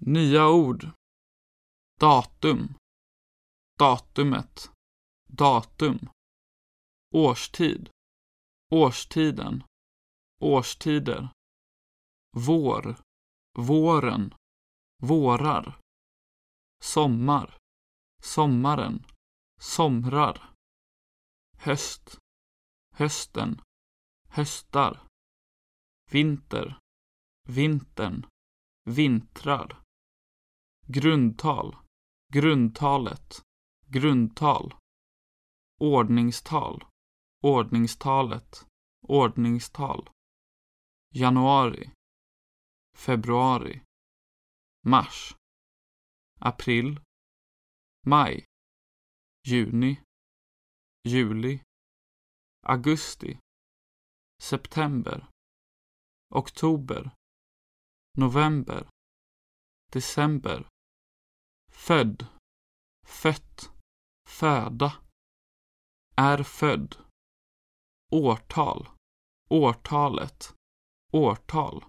Nya ord. Datum. Datumet. Datum. Årstid. Årstiden. Årstider. Vår. Våren. Vårar. Sommar. Sommaren. Somrar. Höst. Hösten. Höstar. Vinter. Vintern. Vintrar. Grundtal. Grundtalet. Grundtal. Ordningstal. Ordningstalet. Ordningstal. Januari. Februari. Mars. April. Maj. Juni. Juli. Augusti. September. Oktober. November. December. Född. Fött. Föda. Är född. Årtal. Årtalet. Årtal.